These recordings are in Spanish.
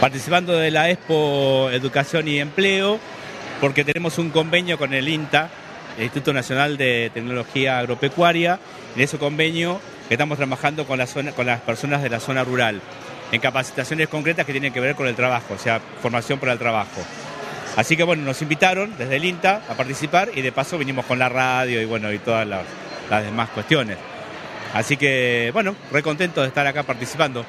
participando de la Expo Educación y Empleo, porque tenemos un convenio con el INTA, el Instituto Nacional de Tecnología Agropecuaria, en ese convenio estamos trabajando con las personas de la zona rural, en capacitaciones concretas que tienen que ver con el trabajo, o sea, formación para el trabajo. Así que bueno, nos invitaron desde el INTA a participar y de paso vinimos con la radio y bueno, y todas las, las demás cuestiones. Así que bueno, re contento de estar acá participando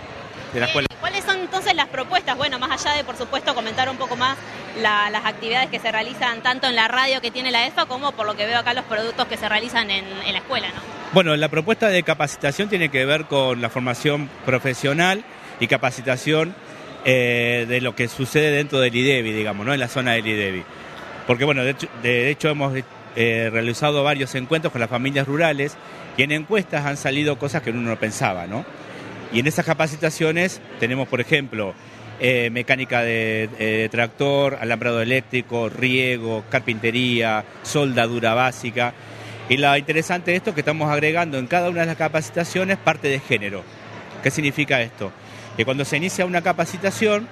de la escuela. ¿Cuáles son entonces las propuestas? Bueno, más allá de por supuesto comentar un poco más la- las actividades que se realizan tanto en la radio que tiene la EFA como por lo que veo acá los productos que se realizan en, en la escuela, ¿no? Bueno, la propuesta de capacitación tiene que ver con la formación profesional y capacitación eh, de lo que sucede dentro del IDEBI, digamos, ¿no? En la zona del IDEBI. Porque, bueno, de hecho, de hecho hemos eh, realizado varios encuentros con las familias rurales y en encuestas han salido cosas que uno no pensaba, ¿no? Y en esas capacitaciones tenemos, por ejemplo, eh, mecánica de eh, tractor, alambrado eléctrico, riego, carpintería, soldadura básica. Y lo interesante de esto es que estamos agregando en cada una de las capacitaciones parte de género. ¿Qué significa esto? Que cuando se inicia una capacitación,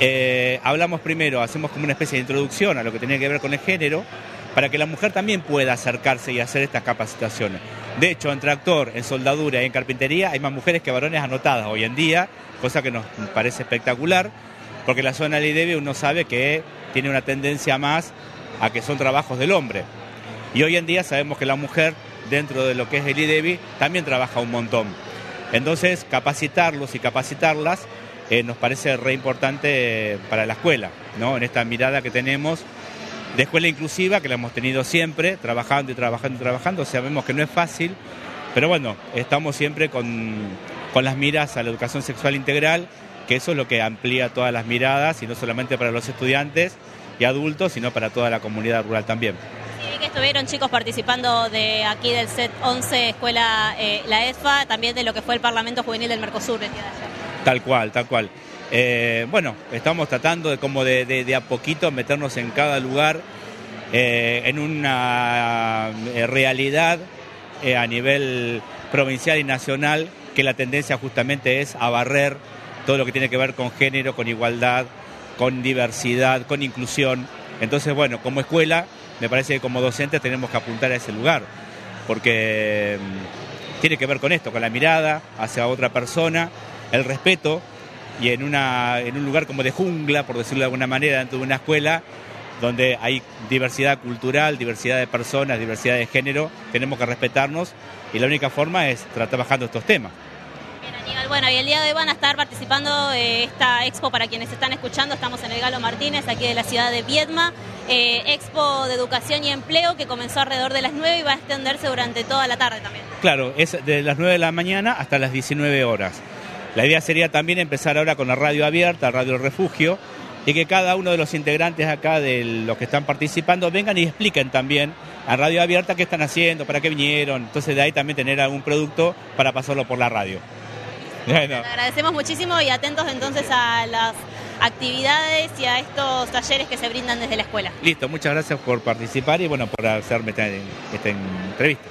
eh, hablamos primero, hacemos como una especie de introducción a lo que tiene que ver con el género, para que la mujer también pueda acercarse y hacer estas capacitaciones. De hecho, en tractor, en soldadura y en carpintería hay más mujeres que varones anotadas hoy en día, cosa que nos parece espectacular, porque la zona del IDEBI uno sabe que tiene una tendencia más a que son trabajos del hombre. Y hoy en día sabemos que la mujer, dentro de lo que es el IDEBI, también trabaja un montón. Entonces, capacitarlos y capacitarlas eh, nos parece re importante para la escuela, ¿no? En esta mirada que tenemos de escuela inclusiva, que la hemos tenido siempre, trabajando y trabajando y trabajando. Sabemos que no es fácil, pero bueno, estamos siempre con, con las miras a la educación sexual integral, que eso es lo que amplía todas las miradas, y no solamente para los estudiantes y adultos, sino para toda la comunidad rural también. Sí, vi que estuvieron chicos participando de aquí del set 11 Escuela eh, La EFA, también de lo que fue el Parlamento Juvenil del Mercosur. Tal cual, tal cual. Eh, bueno, estamos tratando de como de, de- a poquito meternos en cada lugar eh, en una eh, realidad a nivel provincial y nacional que la tendencia justamente es a barrer todo lo que tiene que ver con género, con igualdad, con diversidad, con inclusión. Entonces, bueno, como escuela, me parece que como docentes tenemos que apuntar a ese lugar, porque mm, tiene que ver con esto, con la mirada hacia otra persona, el respeto, y en, una, en un lugar como de jungla, por decirlo de alguna manera, dentro de una escuela, donde hay diversidad cultural, diversidad de personas, diversidad de género, tenemos que respetarnos y la única forma es trabajando estos temas. Bien, Aníbal. Bueno, y el día de hoy van a estar participando de esta expo para quienes están escuchando. Estamos en el Galo Martínez, aquí de la ciudad de Viedma. Eh, expo de Educación y Empleo que comenzó alrededor de las 9 y va a extenderse durante toda la tarde también. Claro, es de las 9 de la mañana hasta las 19 horas. La idea sería también empezar ahora con la radio abierta, Radio Refugio, y que cada uno de los integrantes acá, de los que están participando, vengan y expliquen también a Radio Abierta qué están haciendo, para qué vinieron. Entonces de ahí también tener algún producto para pasarlo por la radio. Bueno, agradecemos muchísimo y atentos entonces a las actividades y a estos talleres que se brindan desde la escuela. listo, muchas gracias por participar y bueno, por hacerme esta, esta entrevista.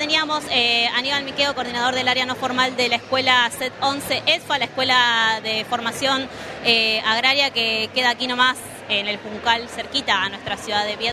Teníamos, eh, Aníbal Miqueo, coordinador del área no formal de la escuela SET 11 ESFA, la escuela de formación eh, agraria que queda aquí nomás en el Juncal, cerquita a nuestra ciudad de Viedma.